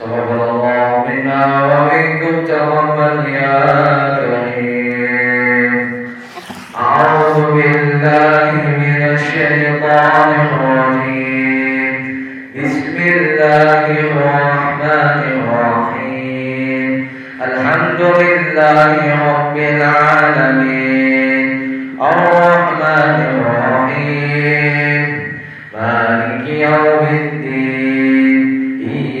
تقبل الله منا ومنكم تقبل يا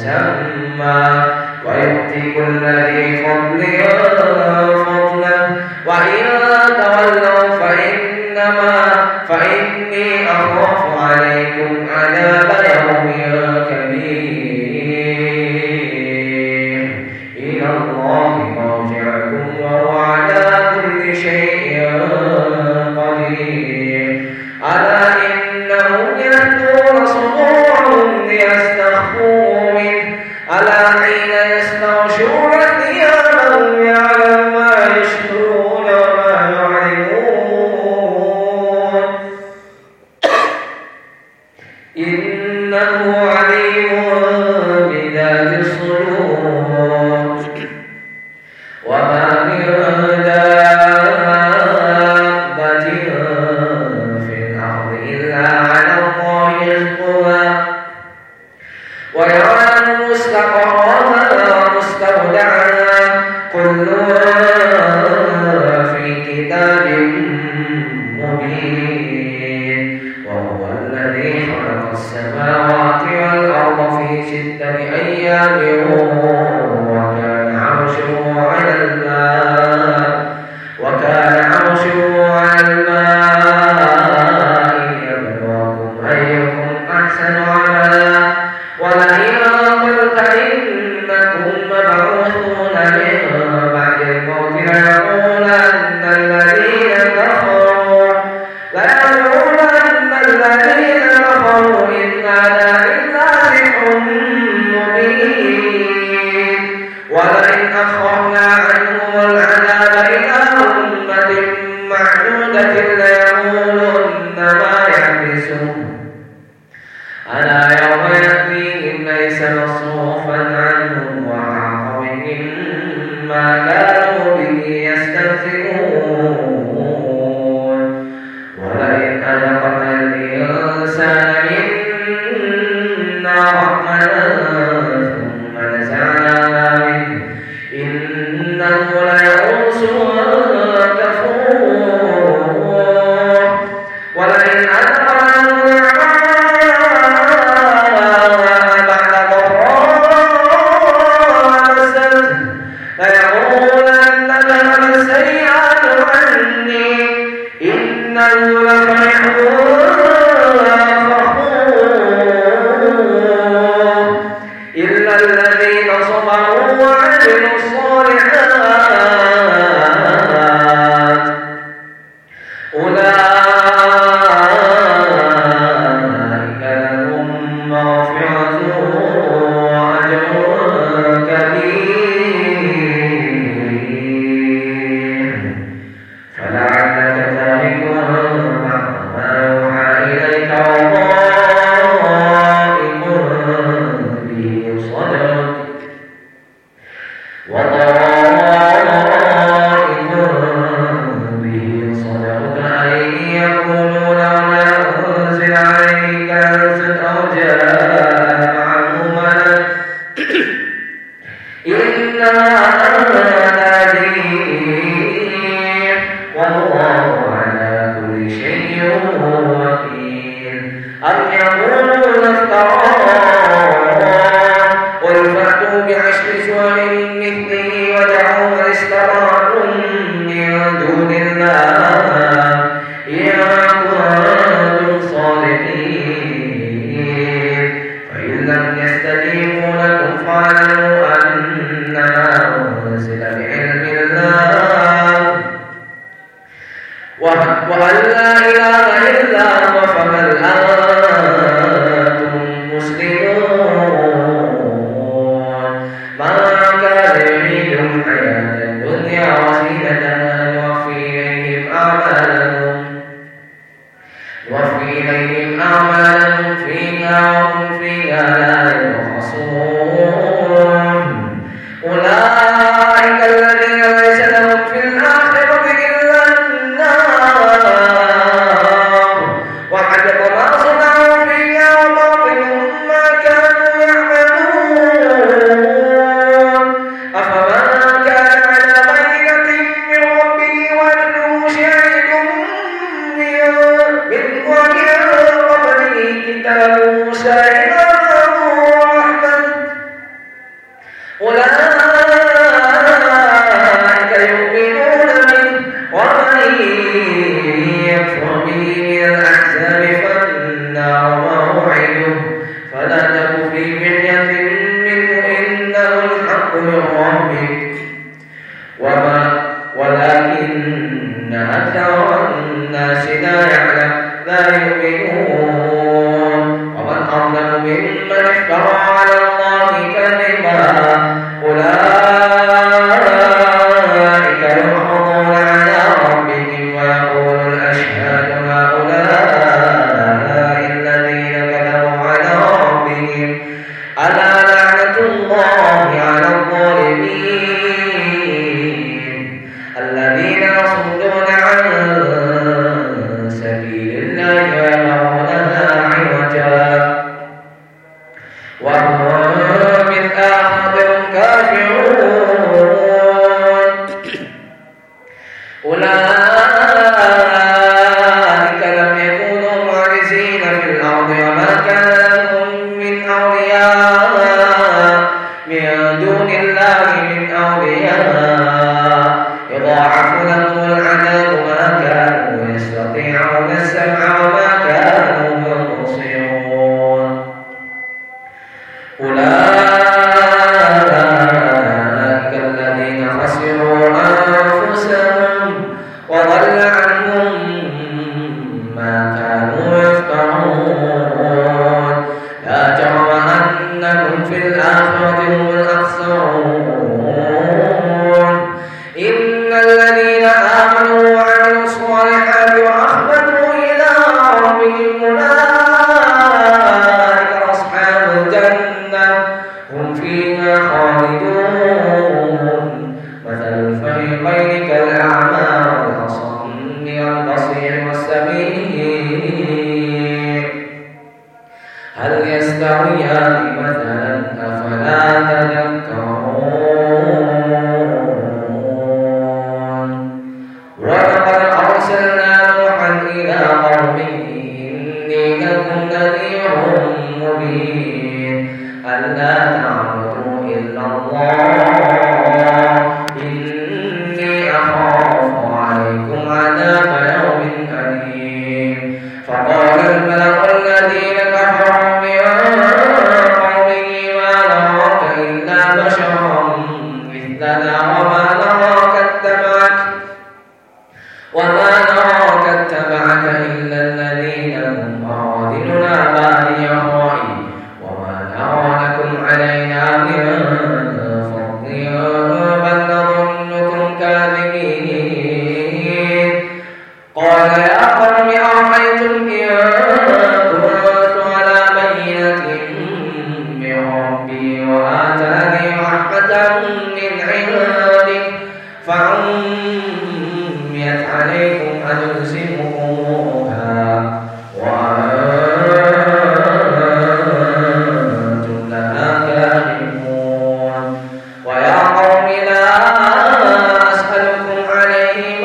مسمى ويؤتي كل ذي فضل فضلا وإن تولوا فإنما فإني أخاف عليكم عذاب Amen.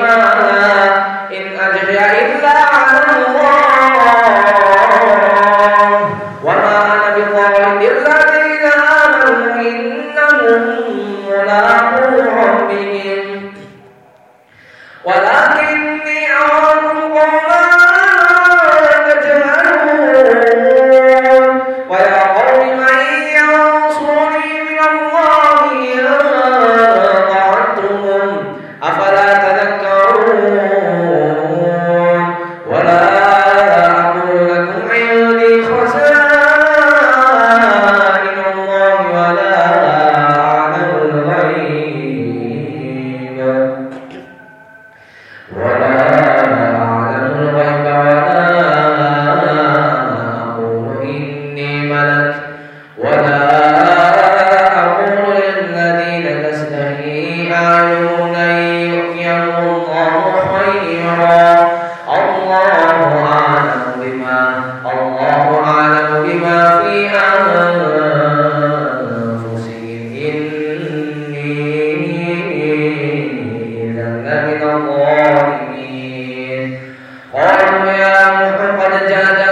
ولا ملك. ولا أقول للذين تستهي أعيني يؤتيهم الله خيرا الله أعلم بما الله أعلم بما في أنفسهم إني إذا لمن الظالمين. قالوا يا محمد قد